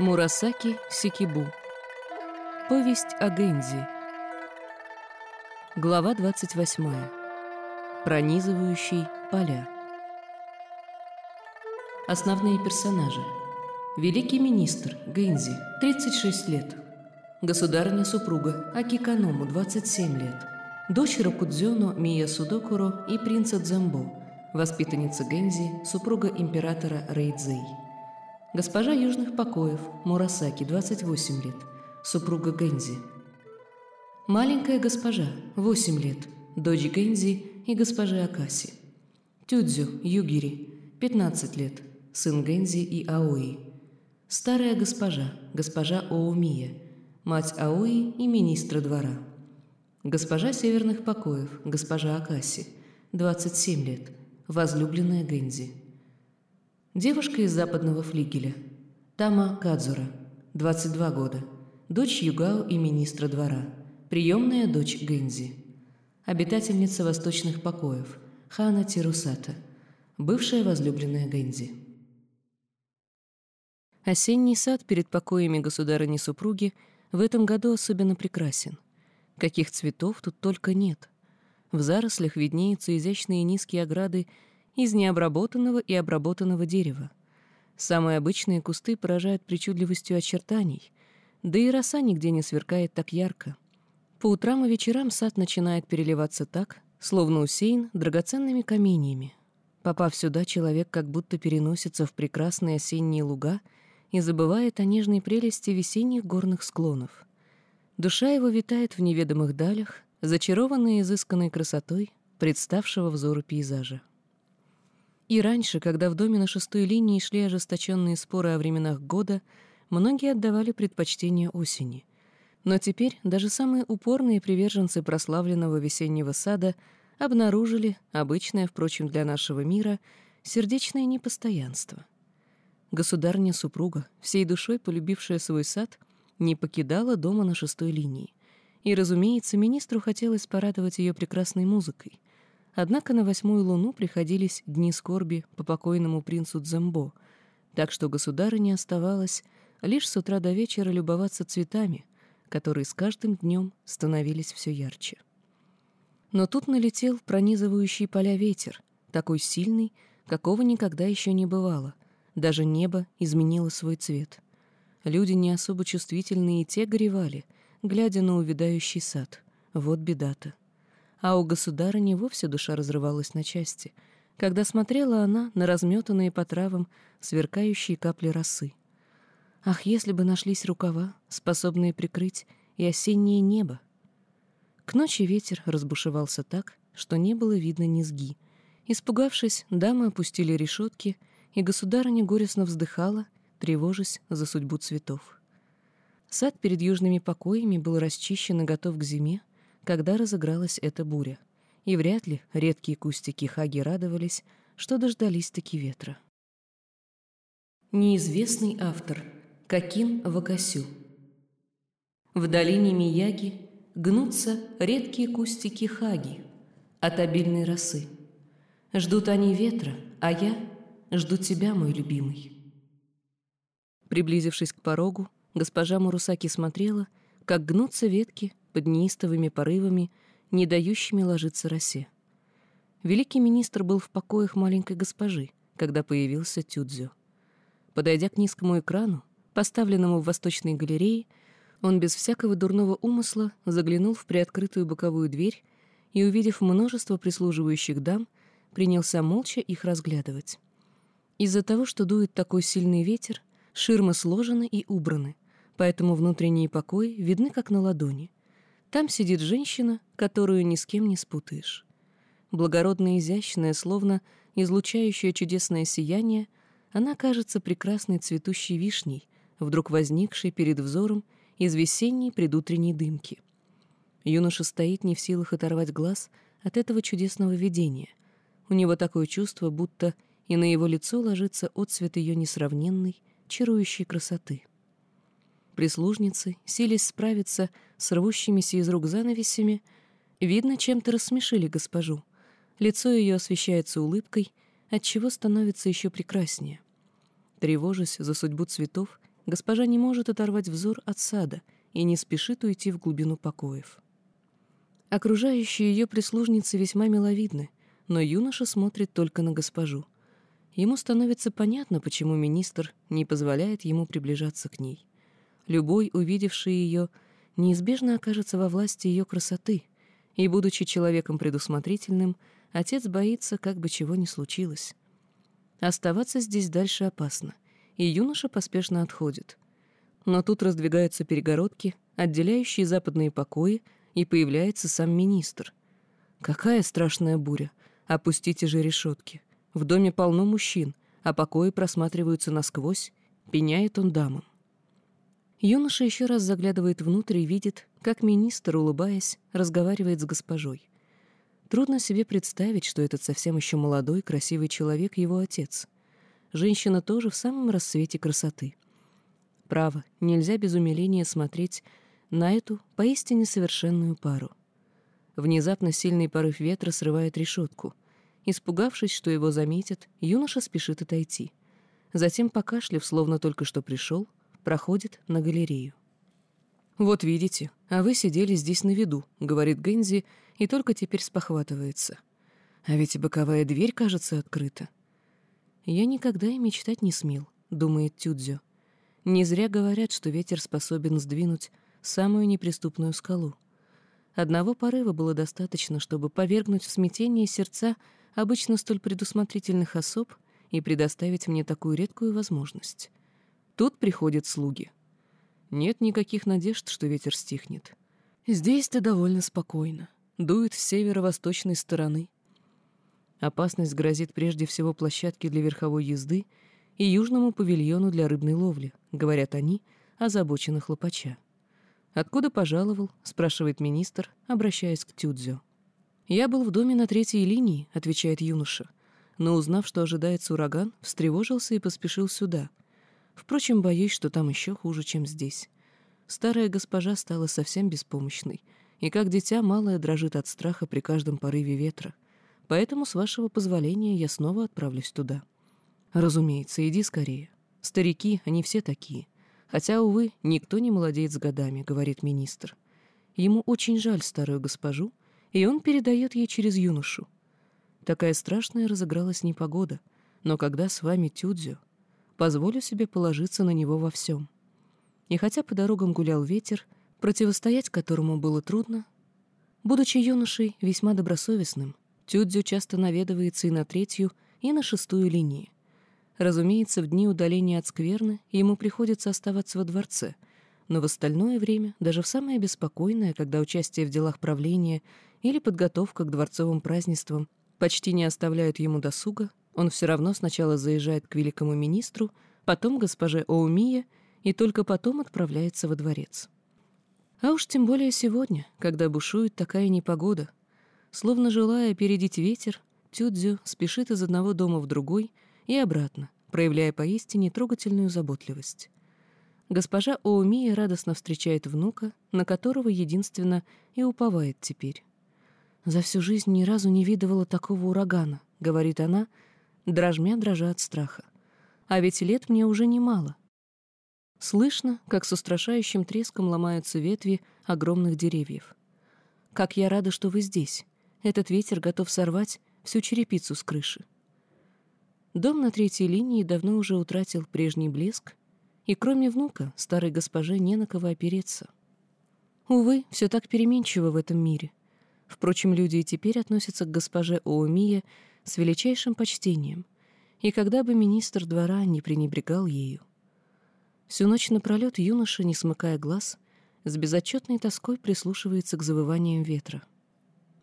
Мурасаки Сикибу. Повесть о Гэнзи. Глава 28. Пронизывающий поля. Основные персонажи. Великий министр Гэнзи, 36 лет. Государыня-супруга Акиканому, 27 лет. Дочь Рокудзёно Мия Судокуро и принца Дзамбо, воспитанница Гэнзи, супруга императора Рейдзей. Госпожа Южных покоев Мурасаки, 28 лет, супруга Гэнзи. Маленькая госпожа, 8 лет, дочь Гэнзи и госпожи Акаси. Тюдзю Югири, 15 лет, сын Гэнзи и Аои. Старая госпожа, госпожа Оумия, мать Аои и министра двора. Госпожа Северных покоев, госпожа Акаси, 27 лет, возлюбленная Гэнзи. Девушка из западного флигеля. Тама Кадзура, 22 года. Дочь Югао и министра двора. Приемная дочь Гэнзи. Обитательница восточных покоев. Хана Тирусата. Бывшая возлюбленная Гэнзи. Осенний сад перед покоями государыни-супруги в этом году особенно прекрасен. Каких цветов тут только нет. В зарослях виднеются изящные низкие ограды из необработанного и обработанного дерева. Самые обычные кусты поражают причудливостью очертаний, да и роса нигде не сверкает так ярко. По утрам и вечерам сад начинает переливаться так, словно усеян драгоценными каменьями. Попав сюда, человек как будто переносится в прекрасные осенние луга и забывает о нежной прелести весенних горных склонов. Душа его витает в неведомых далях, зачарованная изысканной красотой представшего взору пейзажа. И раньше, когда в доме на шестой линии шли ожесточенные споры о временах года, многие отдавали предпочтение осени. Но теперь даже самые упорные приверженцы прославленного весеннего сада обнаружили, обычное, впрочем, для нашего мира, сердечное непостоянство. Государня-супруга, всей душой полюбившая свой сад, не покидала дома на шестой линии. И, разумеется, министру хотелось порадовать ее прекрасной музыкой — Однако на восьмую луну приходились дни скорби по покойному принцу Дзембо, так что государыне оставалось лишь с утра до вечера любоваться цветами, которые с каждым днем становились все ярче. Но тут налетел пронизывающий поля ветер, такой сильный, какого никогда еще не бывало. Даже небо изменило свой цвет. Люди не особо чувствительные и те горевали, глядя на увядающий сад. Вот беда-то а у государыни вовсе душа разрывалась на части, когда смотрела она на разметанные по травам сверкающие капли росы. Ах, если бы нашлись рукава, способные прикрыть и осеннее небо! К ночи ветер разбушевался так, что не было видно низги. Испугавшись, дамы опустили решетки, и государыня горестно вздыхала, тревожась за судьбу цветов. Сад перед южными покоями был расчищен и готов к зиме, когда разыгралась эта буря, и вряд ли редкие кустики хаги радовались, что дождались-таки ветра. Неизвестный автор Какин Вакасю В долине Мияги гнутся редкие кустики хаги от обильной росы. Ждут они ветра, а я жду тебя, мой любимый. Приблизившись к порогу, госпожа Мурусаки смотрела, как гнутся ветки под неистовыми порывами, не дающими ложиться росе. Великий министр был в покоях маленькой госпожи, когда появился Тюдзю. Подойдя к низкому экрану, поставленному в восточной галерее, он без всякого дурного умысла заглянул в приоткрытую боковую дверь и, увидев множество прислуживающих дам, принялся молча их разглядывать. Из-за того, что дует такой сильный ветер, ширмы сложены и убраны, поэтому внутренние покои видны как на ладони — там сидит женщина, которую ни с кем не спутаешь. Благородная изящная, словно излучающая чудесное сияние, она кажется прекрасной цветущей вишней, вдруг возникшей перед взором из весенней предутренней дымки. Юноша стоит не в силах оторвать глаз от этого чудесного видения. У него такое чувство, будто и на его лицо ложится отцвет ее несравненной, чарующей красоты прислужницы, сились справиться с рвущимися из рук занавесями, видно, чем-то рассмешили госпожу. Лицо ее освещается улыбкой, отчего становится еще прекраснее. Тревожась за судьбу цветов, госпожа не может оторвать взор от сада и не спешит уйти в глубину покоев. Окружающие ее прислужницы весьма миловидны, но юноша смотрит только на госпожу. Ему становится понятно, почему министр не позволяет ему приближаться к ней. Любой, увидевший ее, неизбежно окажется во власти ее красоты, и, будучи человеком предусмотрительным, отец боится, как бы чего ни случилось. Оставаться здесь дальше опасно, и юноша поспешно отходит. Но тут раздвигаются перегородки, отделяющие западные покои, и появляется сам министр. Какая страшная буря! Опустите же решетки. В доме полно мужчин, а покои просматриваются насквозь, пеняет он дамам. Юноша еще раз заглядывает внутрь и видит, как министр, улыбаясь, разговаривает с госпожой. Трудно себе представить, что этот совсем еще молодой, красивый человек — его отец. Женщина тоже в самом рассвете красоты. Право, нельзя без умиления смотреть на эту поистине совершенную пару. Внезапно сильный порыв ветра срывает решетку. Испугавшись, что его заметят, юноша спешит отойти. Затем, покашлив, словно только что пришел, проходит на галерею. «Вот видите, а вы сидели здесь на виду», — говорит Гэнзи, и только теперь спохватывается. «А ведь и боковая дверь, кажется, открыта». «Я никогда и мечтать не смел», — думает Тюдзё. «Не зря говорят, что ветер способен сдвинуть самую неприступную скалу. Одного порыва было достаточно, чтобы повергнуть в смятение сердца обычно столь предусмотрительных особ и предоставить мне такую редкую возможность. Тут приходят слуги — нет никаких надежд, что ветер стихнет. Здесь-то довольно спокойно. Дует с северо-восточной стороны. Опасность грозит прежде всего площадке для верховой езды и южному павильону для рыбной ловли, говорят они, озабоченно хлопача. «Откуда пожаловал?» — спрашивает министр, обращаясь к Тюдзю. «Я был в доме на третьей линии», — отвечает юноша, но, узнав, что ожидается ураган, встревожился и поспешил сюда — Впрочем, боюсь, что там еще хуже, чем здесь. Старая госпожа стала совсем беспомощной, и как дитя малое дрожит от страха при каждом порыве ветра. Поэтому, с вашего позволения, я снова отправлюсь туда. Разумеется, иди скорее. Старики, они все такие. Хотя, увы, никто не молодеет с годами, говорит министр. Ему очень жаль старую госпожу, и он передает ей через юношу. Такая страшная разыгралась непогода, но когда с вами Тюдзю, позволю себе положиться на него во всем. И хотя по дорогам гулял ветер, противостоять которому было трудно, будучи юношей весьма добросовестным, Тюдзю часто наведывается и на третью, и на шестую линии. Разумеется, в дни удаления от скверны ему приходится оставаться во дворце, но в остальное время, даже в самое беспокойное, когда участие в делах правления или подготовка к дворцовым празднествам почти не оставляют ему досуга, он все равно сначала заезжает к великому министру, потом госпоже Оумия и только потом отправляется во дворец. А уж тем более сегодня, когда бушует такая непогода. Словно желая опередить ветер, Тюдзю спешит из одного дома в другой и обратно, проявляя поистине трогательную заботливость. Госпожа Оумия радостно встречает внука, на которого единственно и уповает теперь. «За всю жизнь ни разу не видывала такого урагана», — говорит она, — дрожмя дрожа от страха. А ведь лет мне уже немало. Слышно, как с устрашающим треском ломаются ветви огромных деревьев. Как я рада, что вы здесь. Этот ветер готов сорвать всю черепицу с крыши. Дом на третьей линии давно уже утратил прежний блеск, и кроме внука старой госпоже не на кого опереться. Увы, все так переменчиво в этом мире. Впрочем, люди и теперь относятся к госпоже Оумия с величайшим почтением, и когда бы министр двора не пренебрегал ею. Всю ночь напролет юноша, не смыкая глаз, с безотчетной тоской прислушивается к завываниям ветра.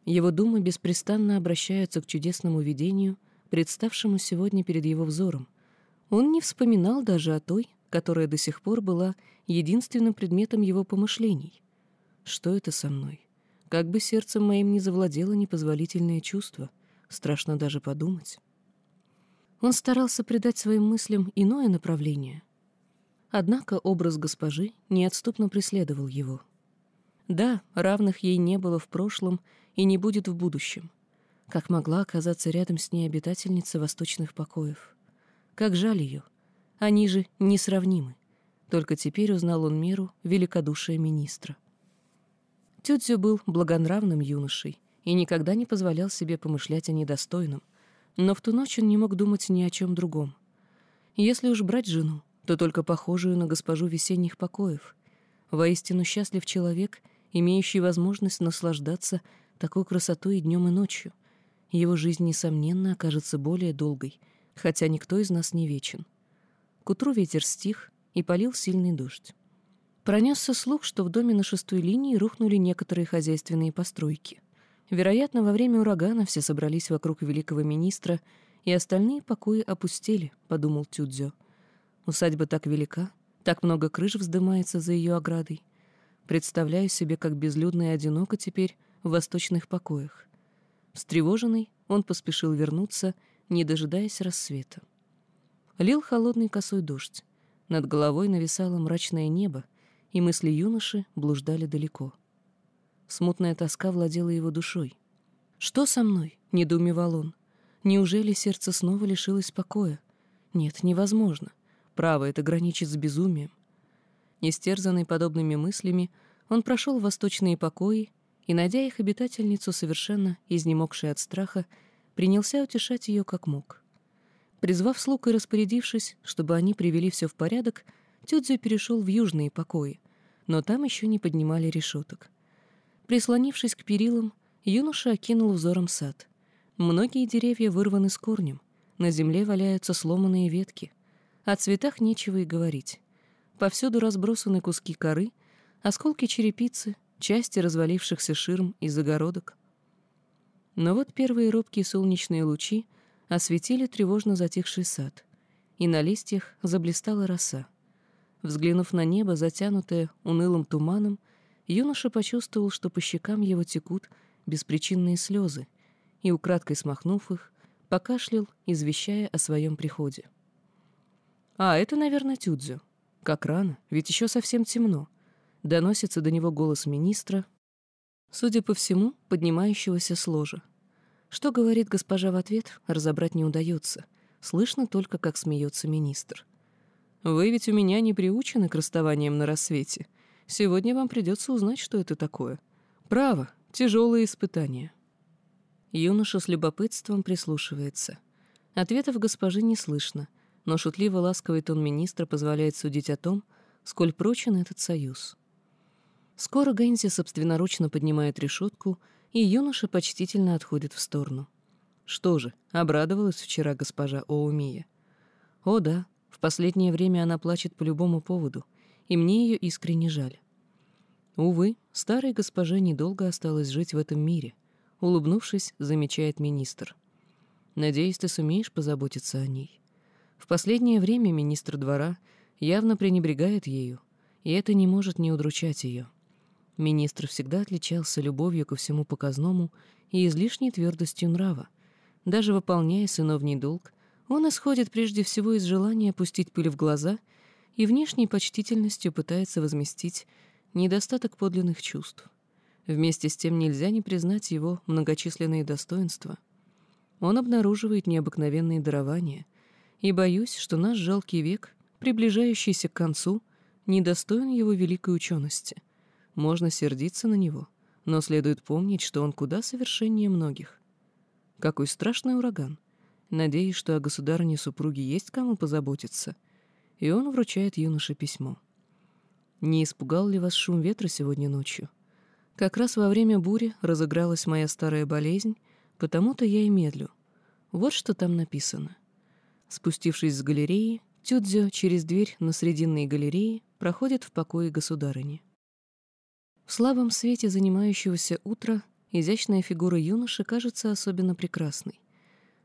Его думы беспрестанно обращаются к чудесному видению, представшему сегодня перед его взором. Он не вспоминал даже о той, которая до сих пор была единственным предметом его помышлений. Что это со мной? Как бы сердцем моим не завладело непозволительное чувство, страшно даже подумать. Он старался придать своим мыслям иное направление. Однако образ госпожи неотступно преследовал его. Да, равных ей не было в прошлом и не будет в будущем. Как могла оказаться рядом с ней обитательница восточных покоев? Как жаль ее. Они же несравнимы. Только теперь узнал он меру великодушия министра. Тюдзю был благонравным юношей и никогда не позволял себе помышлять о недостойном, но в ту ночь он не мог думать ни о чем другом. Если уж брать жену, то только похожую на госпожу весенних покоев. Воистину счастлив человек, имеющий возможность наслаждаться такой красотой и днем, и ночью. Его жизнь, несомненно, окажется более долгой, хотя никто из нас не вечен. К утру ветер стих, и полил сильный дождь. Пронесся слух, что в доме на шестой линии рухнули некоторые хозяйственные постройки. Вероятно, во время урагана все собрались вокруг великого министра, и остальные покои опустели, — подумал Тюдзё. Усадьба так велика, так много крыш вздымается за ее оградой. Представляю себе, как безлюдно и одиноко теперь в восточных покоях. Встревоженный, он поспешил вернуться, не дожидаясь рассвета. Лил холодный косой дождь. Над головой нависало мрачное небо, и мысли юноши блуждали далеко. Смутная тоска владела его душой. «Что со мной?» — недоумевал он. «Неужели сердце снова лишилось покоя? Нет, невозможно. Право, это граничит с безумием». Нестерзанный подобными мыслями, он прошел восточные покои и, найдя их обитательницу, совершенно изнемогшей от страха, принялся утешать ее как мог. Призвав слуг и распорядившись, чтобы они привели все в порядок, Тюдзю перешел в южные покои, но там еще не поднимали решеток. Прислонившись к перилам, юноша окинул взором сад. Многие деревья вырваны с корнем, на земле валяются сломанные ветки. О цветах нечего и говорить. Повсюду разбросаны куски коры, осколки черепицы, части развалившихся ширм и загородок. Но вот первые робкие солнечные лучи — осветили тревожно затихший сад, и на листьях заблистала роса. Взглянув на небо, затянутое унылым туманом, юноша почувствовал, что по щекам его текут беспричинные слезы, и, украдкой смахнув их, покашлял, извещая о своем приходе. «А, это, наверное, Тюдзю. Как рано, ведь еще совсем темно». Доносится до него голос министра, судя по всему, поднимающегося с ложа. Что говорит госпожа в ответ, разобрать не удается. Слышно только, как смеется министр. «Вы ведь у меня не приучены к расставаниям на рассвете. Сегодня вам придется узнать, что это такое. Право, тяжелые испытания». Юноша с любопытством прислушивается. Ответов госпожи не слышно, но шутливо-ласковый тон министра позволяет судить о том, сколь прочен этот союз. Скоро Гэнзи собственноручно поднимает решетку — и юноша почтительно отходит в сторону. Что же, обрадовалась вчера госпожа Оумия. О да, в последнее время она плачет по любому поводу, и мне ее искренне жаль. Увы, старой госпоже недолго осталось жить в этом мире, улыбнувшись, замечает министр. Надеюсь, ты сумеешь позаботиться о ней. В последнее время министр двора явно пренебрегает ею, и это не может не удручать ее. Министр всегда отличался любовью ко всему показному и излишней твердостью нрава. Даже выполняя сыновний долг, он исходит прежде всего из желания пустить пыль в глаза и внешней почтительностью пытается возместить недостаток подлинных чувств. Вместе с тем нельзя не признать его многочисленные достоинства. Он обнаруживает необыкновенные дарования, и боюсь, что наш жалкий век, приближающийся к концу, недостоин его великой учености. Можно сердиться на него, но следует помнить, что он куда совершеннее многих. Какой страшный ураган. Надеюсь, что о государыне супруге есть кому позаботиться. И он вручает юноше письмо. Не испугал ли вас шум ветра сегодня ночью? Как раз во время бури разыгралась моя старая болезнь, потому-то я и медлю. Вот что там написано. Спустившись с галереи, Тюдзё через дверь на срединной галерее проходит в покое государыни. В слабом свете занимающегося утра изящная фигура юноши кажется особенно прекрасной.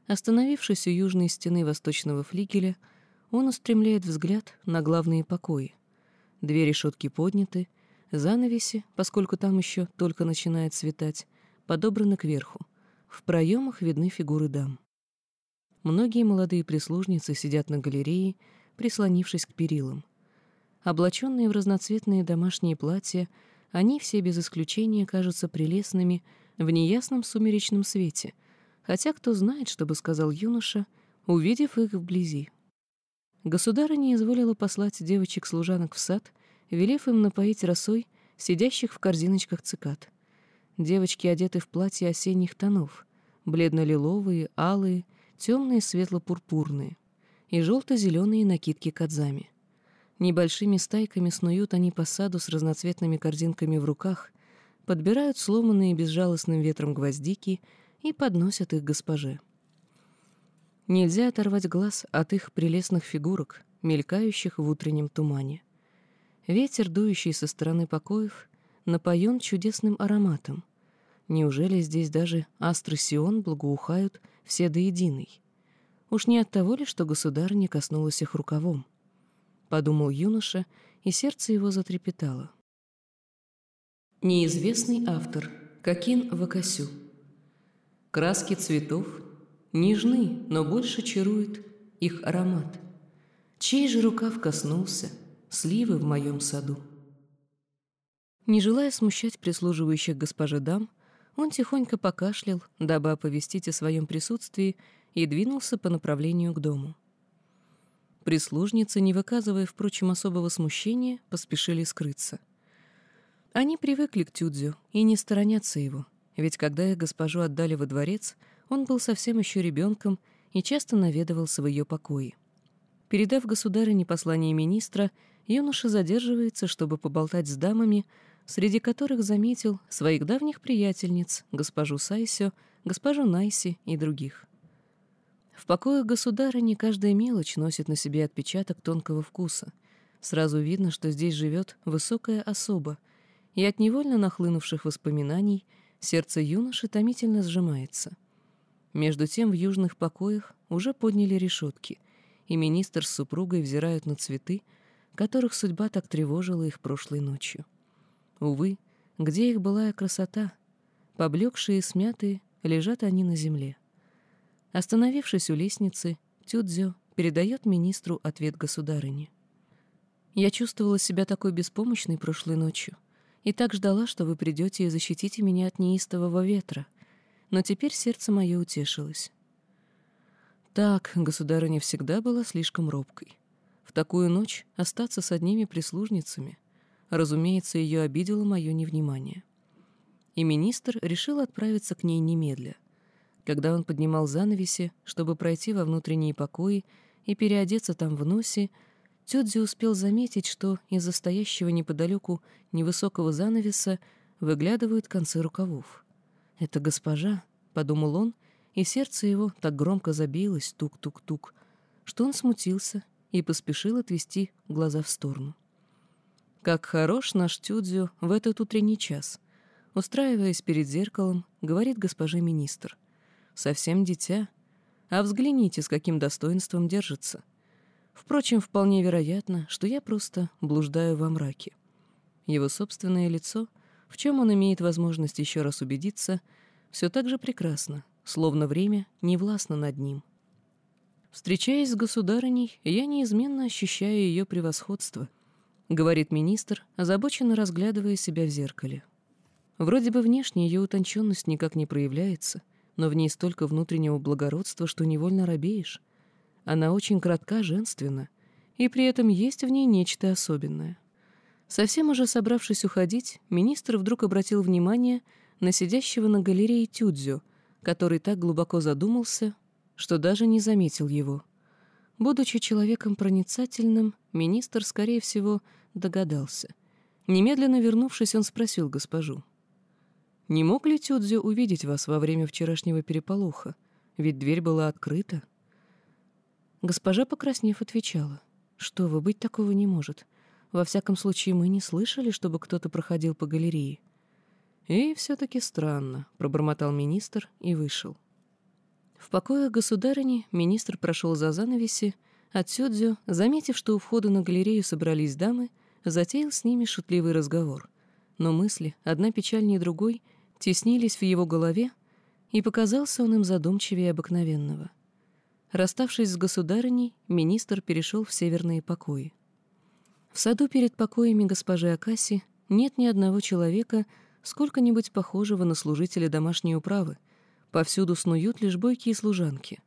Остановившись у южной стены восточного флигеля, он устремляет взгляд на главные покои. Две решетки подняты, занавеси, поскольку там еще только начинает светать, подобраны кверху. В проемах видны фигуры дам. Многие молодые прислужницы сидят на галерее, прислонившись к перилам. Облаченные в разноцветные домашние платья — они все без исключения кажутся прелестными в неясном сумеречном свете, хотя кто знает, что бы сказал юноша, увидев их вблизи. Государыня изволила послать девочек-служанок в сад, велев им напоить росой сидящих в корзиночках цикад. Девочки одеты в платья осенних тонов, бледно-лиловые, алые, темные светло-пурпурные и желто-зеленые накидки кадзами. Небольшими стайками снуют они по саду с разноцветными корзинками в руках, подбирают сломанные безжалостным ветром гвоздики и подносят их госпоже. Нельзя оторвать глаз от их прелестных фигурок, мелькающих в утреннем тумане. Ветер, дующий со стороны покоев, напоен чудесным ароматом. Неужели здесь даже астры Сион благоухают все до единой? Уж не от того ли, что государь не коснулась их рукавом? Подумал юноша, и сердце его затрепетало. Неизвестный автор. Какин Вакасю. Краски цветов нежны, но больше чарует их аромат. Чей же рукав коснулся сливы в моем саду? Не желая смущать прислуживающих госпоже дам, он тихонько покашлял, дабы оповестить о своем присутствии, и двинулся по направлению к дому. Прислужницы, не выказывая, впрочем, особого смущения, поспешили скрыться. Они привыкли к Тюдзю и не сторонятся его, ведь когда их госпожу отдали во дворец, он был совсем еще ребенком и часто наведывался в ее покои. Передав государыне послание министра, юноша задерживается, чтобы поболтать с дамами, среди которых заметил своих давних приятельниц, госпожу Сайсё, госпожу Найси и других. В покоях государыни каждая мелочь носит на себе отпечаток тонкого вкуса. Сразу видно, что здесь живет высокая особа, и от невольно нахлынувших воспоминаний сердце юноши томительно сжимается. Между тем в южных покоях уже подняли решетки, и министр с супругой взирают на цветы, которых судьба так тревожила их прошлой ночью. Увы, где их былая красота? Поблекшие и смятые, лежат они на земле. Остановившись у лестницы, Тюдзё передает министру ответ государыни. «Я чувствовала себя такой беспомощной прошлой ночью и так ждала, что вы придете и защитите меня от неистового ветра, но теперь сердце мое утешилось». Так, государыня всегда была слишком робкой. В такую ночь остаться с одними прислужницами. Разумеется, ее обидело мое невнимание. И министр решил отправиться к ней немедля. Когда он поднимал занавеси, чтобы пройти во внутренние покои и переодеться там в носе, Тёдзи успел заметить, что из-за стоящего неподалеку невысокого занавеса выглядывают концы рукавов. «Это госпожа», — подумал он, и сердце его так громко забилось, тук-тук-тук, что он смутился и поспешил отвести глаза в сторону. Как хорош наш Тюдзю в этот утренний час. Устраиваясь перед зеркалом, говорит госпоже министр совсем дитя. А взгляните, с каким достоинством держится. Впрочем, вполне вероятно, что я просто блуждаю во мраке. Его собственное лицо, в чем он имеет возможность еще раз убедиться, все так же прекрасно, словно время не властно над ним. Встречаясь с государыней, я неизменно ощущаю ее превосходство, говорит министр, озабоченно разглядывая себя в зеркале. Вроде бы внешне ее утонченность никак не проявляется — но в ней столько внутреннего благородства, что невольно робеешь. Она очень кратка, женственна, и при этом есть в ней нечто особенное. Совсем уже собравшись уходить, министр вдруг обратил внимание на сидящего на галерее Тюдзю, который так глубоко задумался, что даже не заметил его. Будучи человеком проницательным, министр, скорее всего, догадался. Немедленно вернувшись, он спросил госпожу. Не мог ли Тюдзю увидеть вас во время вчерашнего переполоха? Ведь дверь была открыта. Госпожа, покраснев, отвечала. Что вы, быть такого не может. Во всяком случае, мы не слышали, чтобы кто-то проходил по галерее. И все-таки странно, пробормотал министр и вышел. В покоях государыни министр прошел за занавеси, а Тюдзю, заметив, что у входа на галерею собрались дамы, затеял с ними шутливый разговор. Но мысли, одна печальнее другой, теснились в его голове, и показался он им задумчивее обыкновенного. Расставшись с государыней, министр перешел в северные покои. В саду перед покоями госпожи Акаси нет ни одного человека, сколько-нибудь похожего на служителя домашней управы. Повсюду снуют лишь бойкие служанки.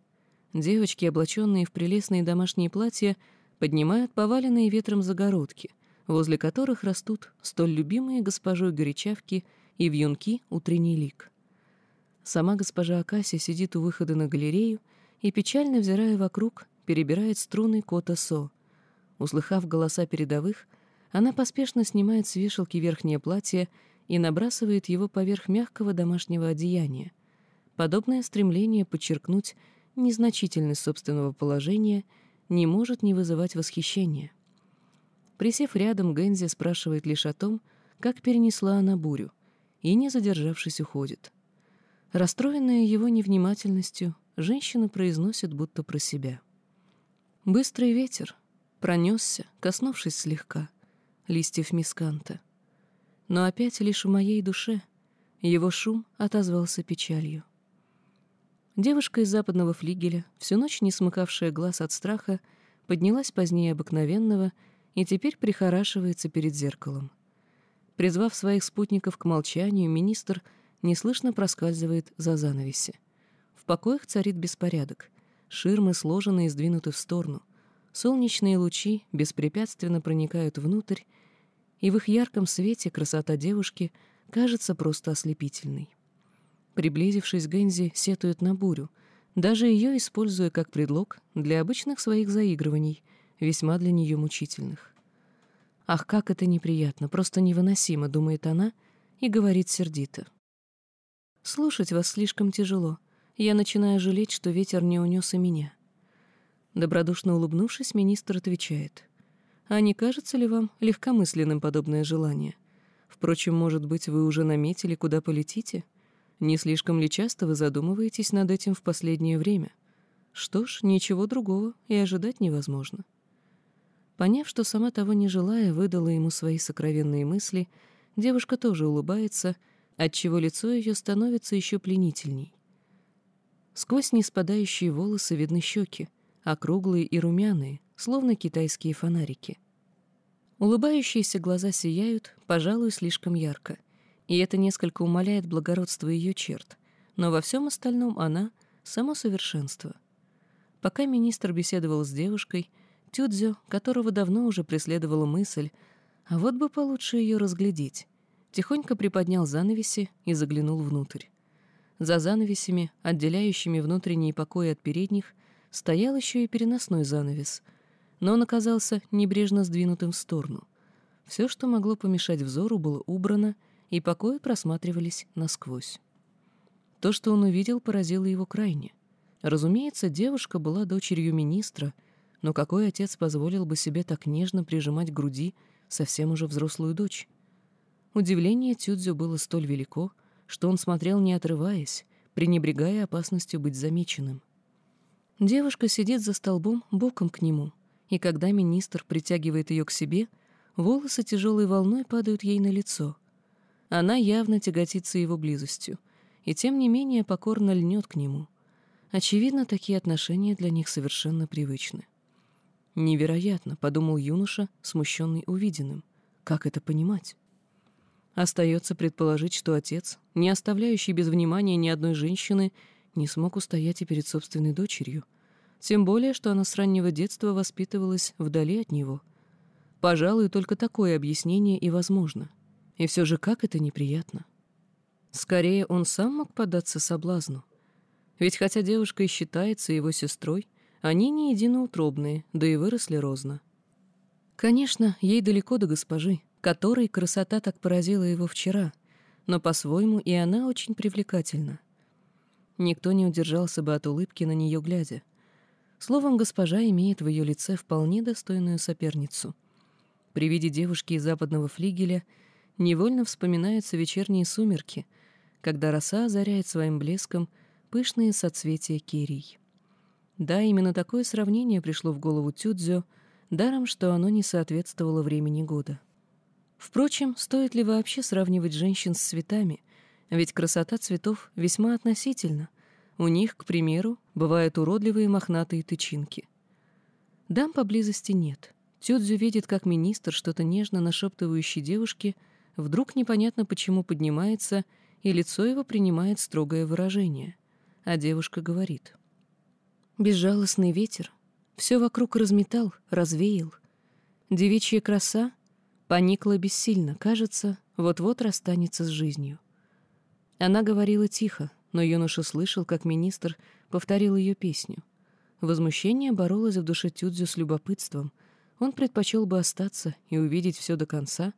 Девочки, облаченные в прелестные домашние платья, поднимают поваленные ветром загородки, возле которых растут столь любимые госпожой горячавки и вьюнки утренний лик. Сама госпожа Акаси сидит у выхода на галерею и, печально взирая вокруг, перебирает струны кота Со. Услыхав голоса передовых, она поспешно снимает с вешалки верхнее платье и набрасывает его поверх мягкого домашнего одеяния. Подобное стремление подчеркнуть незначительность собственного положения не может не вызывать восхищения. Присев рядом, Гэнзи спрашивает лишь о том, как перенесла она бурю, и, не задержавшись, уходит. Расстроенная его невнимательностью, женщина произносит будто про себя. Быстрый ветер пронесся, коснувшись слегка листьев мисканта. Но опять лишь в моей душе его шум отозвался печалью. Девушка из западного флигеля, всю ночь не смыкавшая глаз от страха, поднялась позднее обыкновенного и теперь прихорашивается перед зеркалом. Призвав своих спутников к молчанию, министр неслышно проскальзывает за занавеси. В покоях царит беспорядок. Ширмы сложены и сдвинуты в сторону. Солнечные лучи беспрепятственно проникают внутрь, и в их ярком свете красота девушки кажется просто ослепительной. Приблизившись, Гензи сетует на бурю, даже ее используя как предлог для обычных своих заигрываний, весьма для нее мучительных. «Ах, как это неприятно, просто невыносимо», — думает она и говорит сердито. «Слушать вас слишком тяжело. Я начинаю жалеть, что ветер не унес и меня». Добродушно улыбнувшись, министр отвечает. «А не кажется ли вам легкомысленным подобное желание? Впрочем, может быть, вы уже наметили, куда полетите?» Не слишком ли часто вы задумываетесь над этим в последнее время? Что ж, ничего другого и ожидать невозможно. Поняв, что сама того не желая, выдала ему свои сокровенные мысли, девушка тоже улыбается, отчего лицо ее становится еще пленительней. Сквозь неспадающие волосы видны щеки, округлые и румяные, словно китайские фонарики. Улыбающиеся глаза сияют, пожалуй, слишком ярко и это несколько умаляет благородство ее черт, но во всем остальном она — само совершенство. Пока министр беседовал с девушкой, Тюдзё, которого давно уже преследовала мысль, а вот бы получше ее разглядеть, тихонько приподнял занавеси и заглянул внутрь. За занавесями, отделяющими внутренние покои от передних, стоял еще и переносной занавес, но он оказался небрежно сдвинутым в сторону. Все, что могло помешать взору, было убрано — и покои просматривались насквозь. То, что он увидел, поразило его крайне. Разумеется, девушка была дочерью министра, но какой отец позволил бы себе так нежно прижимать к груди совсем уже взрослую дочь? Удивление Тюдзю было столь велико, что он смотрел не отрываясь, пренебрегая опасностью быть замеченным. Девушка сидит за столбом боком к нему, и когда министр притягивает ее к себе, волосы тяжелой волной падают ей на лицо — она явно тяготится его близостью, и тем не менее покорно льнет к нему. Очевидно, такие отношения для них совершенно привычны. «Невероятно», — подумал юноша, смущенный увиденным. «Как это понимать?» Остается предположить, что отец, не оставляющий без внимания ни одной женщины, не смог устоять и перед собственной дочерью. Тем более, что она с раннего детства воспитывалась вдали от него. Пожалуй, только такое объяснение и возможно. И все же как это неприятно. Скорее, он сам мог податься соблазну. Ведь хотя девушка и считается его сестрой, они не единоутробные, да и выросли розно. Конечно, ей далеко до госпожи, которой красота так поразила его вчера, но по-своему и она очень привлекательна. Никто не удержался бы от улыбки на нее глядя. Словом, госпожа имеет в ее лице вполне достойную соперницу. При виде девушки из западного флигеля — невольно вспоминаются вечерние сумерки, когда роса озаряет своим блеском пышные соцветия кирий. Да, именно такое сравнение пришло в голову Тюдзё, даром, что оно не соответствовало времени года. Впрочем, стоит ли вообще сравнивать женщин с цветами, ведь красота цветов весьма относительна. У них, к примеру, бывают уродливые мохнатые тычинки. Дам поблизости нет. Тюдзю видит, как министр, что-то нежно нашептывающий девушке — вдруг непонятно почему поднимается, и лицо его принимает строгое выражение. А девушка говорит. «Безжалостный ветер. все вокруг разметал, развеял. Девичья краса поникла бессильно, кажется, вот-вот расстанется с жизнью. Она говорила тихо, но юноша слышал, как министр повторил ее песню. Возмущение боролось в душе Тюдзю с любопытством. Он предпочел бы остаться и увидеть все до конца,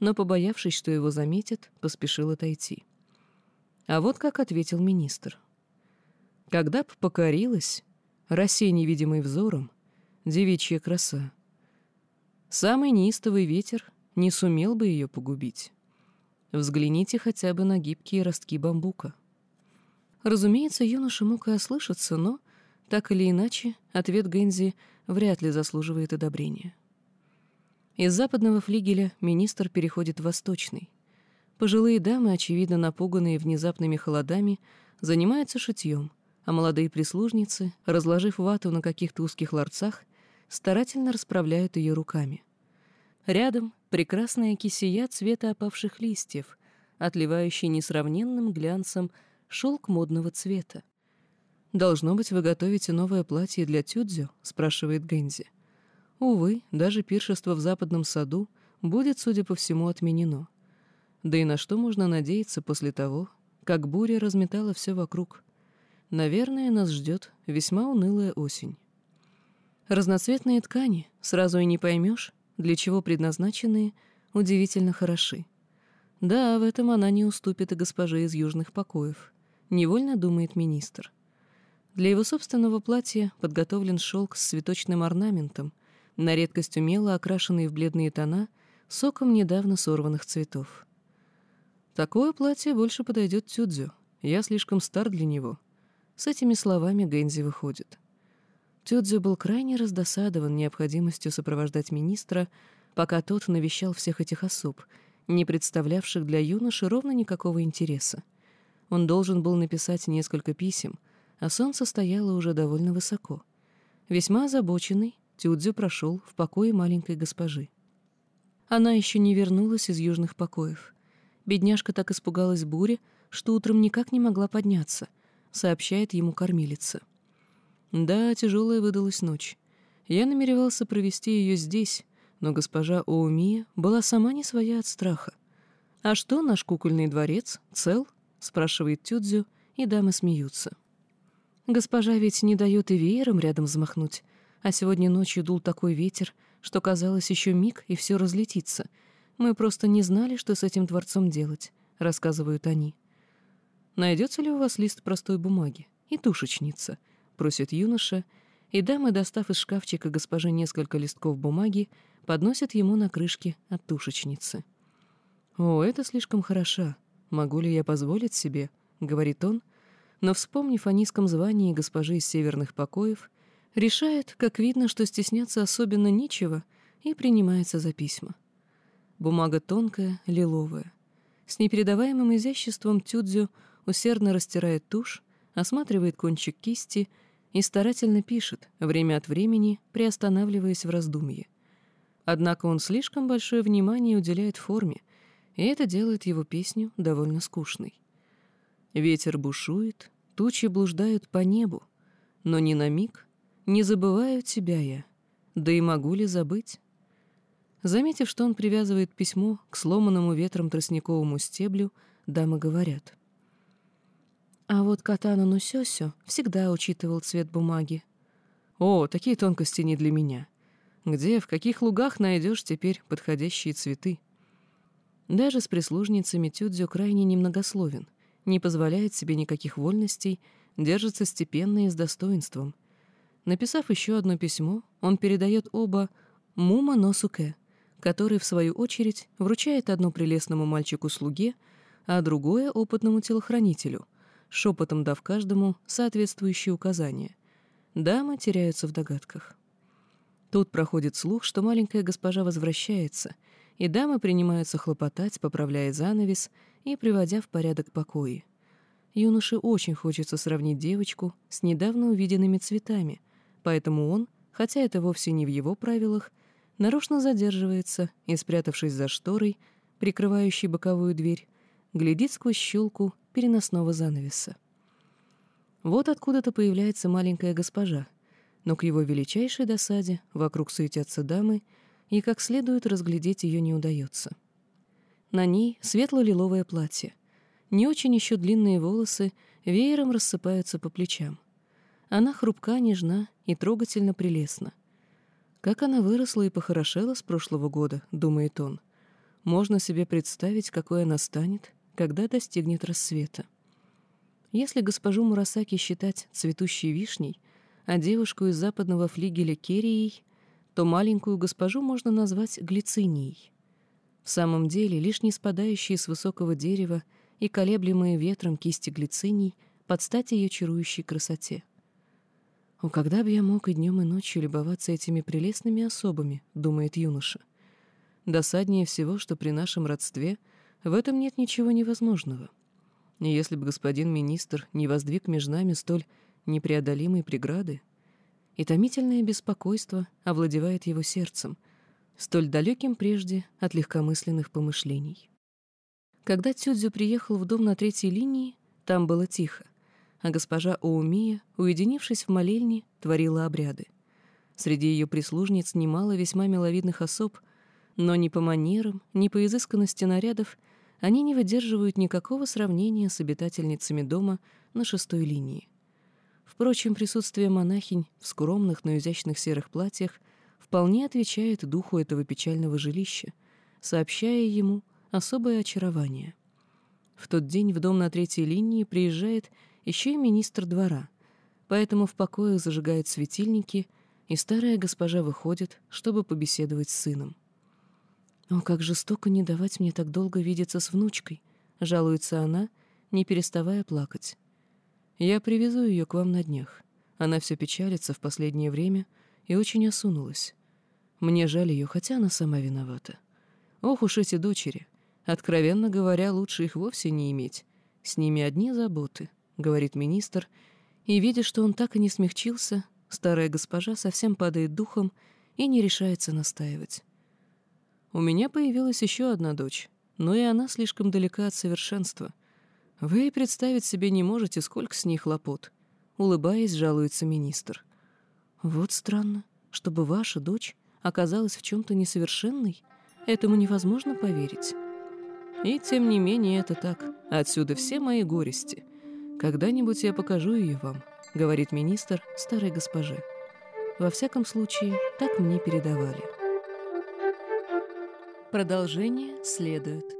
но, побоявшись, что его заметят, поспешил отойти. А вот как ответил министр. «Когда б покорилась, Россия невидимой взором, девичья краса, самый неистовый ветер не сумел бы ее погубить. Взгляните хотя бы на гибкие ростки бамбука». Разумеется, юноша мог и ослышаться, но, так или иначе, ответ Гензи вряд ли заслуживает одобрения. Из западного флигеля министр переходит в восточный. Пожилые дамы, очевидно напуганные внезапными холодами, занимаются шитьем, а молодые прислужницы, разложив вату на каких-то узких ларцах, старательно расправляют ее руками. Рядом прекрасная кисия цвета опавших листьев, отливающий несравненным глянцем шелк модного цвета. «Должно быть, вы готовите новое платье для Тюдзю?» — спрашивает Гэнзи. Увы, даже пиршество в западном саду будет, судя по всему, отменено. Да и на что можно надеяться после того, как буря разметала все вокруг? Наверное, нас ждет весьма унылая осень. Разноцветные ткани, сразу и не поймешь, для чего предназначенные, удивительно хороши. Да, в этом она не уступит и госпоже из южных покоев, невольно думает министр. Для его собственного платья подготовлен шелк с цветочным орнаментом — на редкость умело окрашенный в бледные тона соком недавно сорванных цветов. «Такое платье больше подойдет Тюдзю. Я слишком стар для него». С этими словами Гэнзи выходит. Тюдзю был крайне раздосадован необходимостью сопровождать министра, пока тот навещал всех этих особ, не представлявших для юноши ровно никакого интереса. Он должен был написать несколько писем, а солнце стояло уже довольно высоко. Весьма озабоченный, Тюдзю прошел в покое маленькой госпожи. Она еще не вернулась из южных покоев. Бедняжка так испугалась бури, что утром никак не могла подняться, сообщает ему кормилица. Да, тяжелая выдалась ночь. Я намеревался провести ее здесь, но госпожа Оумия была сама не своя от страха. «А что, наш кукольный дворец? Цел?» — спрашивает Тюдзю, и дамы смеются. Госпожа ведь не дает и веером рядом взмахнуть, а сегодня ночью дул такой ветер, что казалось еще миг, и все разлетится. Мы просто не знали, что с этим дворцом делать, рассказывают они. Найдется ли у вас лист простой бумаги и тушечница? Просит юноша, и дамы, достав из шкафчика госпожи несколько листков бумаги, подносят ему на крышке от тушечницы. «О, это слишком хороша. Могу ли я позволить себе?» — говорит он, но, вспомнив о низком звании госпожи из северных покоев, Решает, как видно, что стесняться особенно нечего, и принимается за письма. Бумага тонкая, лиловая. С непередаваемым изяществом Тюдзю усердно растирает тушь, осматривает кончик кисти и старательно пишет, время от времени приостанавливаясь в раздумье. Однако он слишком большое внимание уделяет форме, и это делает его песню довольно скучной. Ветер бушует, тучи блуждают по небу, но ни на миг не забываю тебя я, да и могу ли забыть? Заметив, что он привязывает письмо к сломанному ветром тростниковому стеблю, дамы говорят. А вот Катана Нусёсё всегда учитывал цвет бумаги. О, такие тонкости не для меня. Где, в каких лугах найдешь теперь подходящие цветы? Даже с прислужницами Тюдзю крайне немногословен, не позволяет себе никаких вольностей, держится степенно и с достоинством — Написав еще одно письмо, он передает оба Мума Носуке, который, в свою очередь, вручает одно прелестному мальчику-слуге, а другое — опытному телохранителю, шепотом дав каждому соответствующие указания. Дамы теряются в догадках. Тут проходит слух, что маленькая госпожа возвращается, и дамы принимаются хлопотать, поправляя занавес и приводя в порядок покои. Юноше очень хочется сравнить девочку с недавно увиденными цветами, Поэтому он, хотя это вовсе не в его правилах, нарочно задерживается и, спрятавшись за шторой, прикрывающей боковую дверь, глядит сквозь щелку переносного занавеса. Вот откуда-то появляется маленькая госпожа. Но к его величайшей досаде вокруг суетятся дамы, и как следует разглядеть ее не удается. На ней светло-лиловое платье. Не очень еще длинные волосы веером рассыпаются по плечам. Она хрупка, нежна и трогательно прелестна. Как она выросла и похорошела с прошлого года, думает он. Можно себе представить, какой она станет, когда достигнет рассвета. Если госпожу Мурасаки считать цветущей вишней, а девушку из западного флигеля керией, то маленькую госпожу можно назвать глицинией. В самом деле, лишь не спадающие с высокого дерева и колеблемые ветром кисти глициний под стать ее чарующей красоте. «О, когда бы я мог и днем, и ночью любоваться этими прелестными особами», — думает юноша. Досаднее всего, что при нашем родстве в этом нет ничего невозможного. Если бы господин министр не воздвиг между нами столь непреодолимой преграды, и томительное беспокойство овладевает его сердцем, столь далеким прежде от легкомысленных помышлений. Когда Тюдзю приехал в дом на третьей линии, там было тихо а госпожа Оумия, уединившись в молельне, творила обряды. Среди ее прислужниц немало весьма миловидных особ, но ни по манерам, ни по изысканности нарядов они не выдерживают никакого сравнения с обитательницами дома на шестой линии. Впрочем, присутствие монахинь в скромных, но изящных серых платьях вполне отвечает духу этого печального жилища, сообщая ему особое очарование. В тот день в дом на третьей линии приезжает еще и министр двора, поэтому в покоях зажигают светильники, и старая госпожа выходит, чтобы побеседовать с сыном. «О, как жестоко не давать мне так долго видеться с внучкой!» — жалуется она, не переставая плакать. «Я привезу ее к вам на днях. Она все печалится в последнее время и очень осунулась. Мне жаль ее, хотя она сама виновата. Ох уж эти дочери! Откровенно говоря, лучше их вовсе не иметь. С ними одни заботы. — говорит министр, и, видя, что он так и не смягчился, старая госпожа совсем падает духом и не решается настаивать. «У меня появилась еще одна дочь, но и она слишком далека от совершенства. Вы и представить себе не можете, сколько с ней хлопот», — улыбаясь, жалуется министр. «Вот странно, чтобы ваша дочь оказалась в чем-то несовершенной. Этому невозможно поверить». И тем не менее это так. Отсюда все мои горести — «Когда-нибудь я покажу ее вам», — говорит министр старой госпоже. «Во всяком случае, так мне передавали». Продолжение следует.